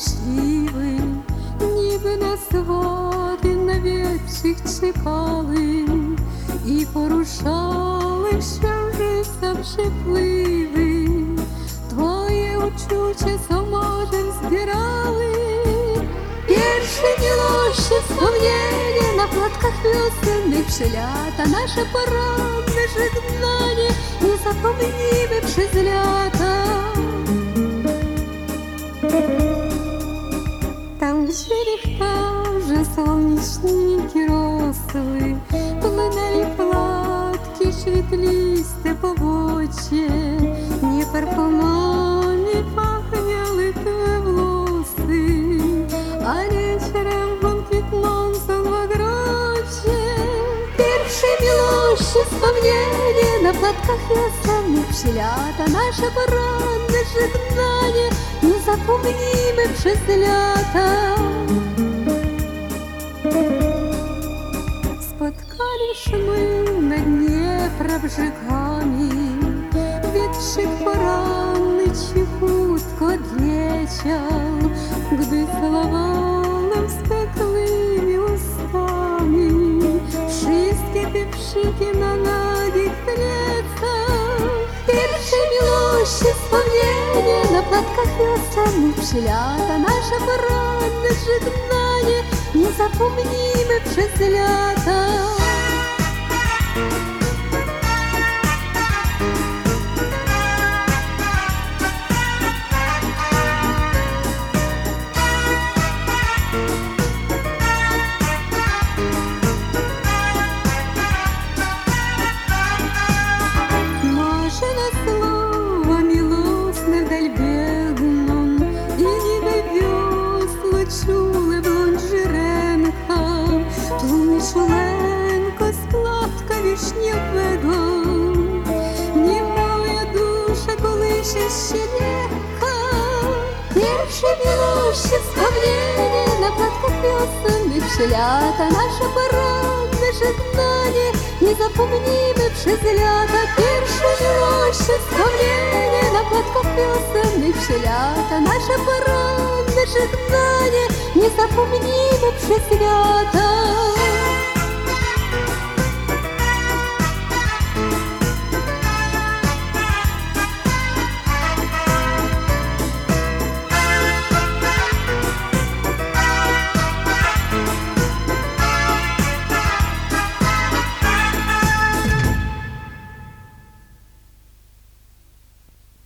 щасливим, ніби нас згоден на вічних чекали і порушали, що рисам шепливий, твоє учуче самотем збирали, перше нелоще сповнення на платках весенних шелята, наше поранне жигнання, не запомніми лята. Там черехта вже сонячники росли, Плинали платки світлісте повоче, Ні парфумами пахняли твої волоси, А вечером вон пятном солногроче. Першие милоши вспомнили на платках весенних шелята Наше поранне жигнання незапомніме przez лята. Spotkaliśmy na Dniepra brzegami Wietrzyk poranny cichutko odleciał Gdy celowałem spekłymi ustami Wszystkie pieprzyki na nagich plecach Pierwsze miłości wspomnienie na płatkach wiosennych Przylata nasze poranne żegnanie Nie zapomnimy przez Pierwsze miłości wspomnienie Na płatkach wiosennych Przylata nasze poranne żegnanie Nie zapomnimy przez lata Pierwsze miłości wspomnienie Na płatkach wiosennych Przylata nasze poranne żegnanie Nie zapomnimy przez lata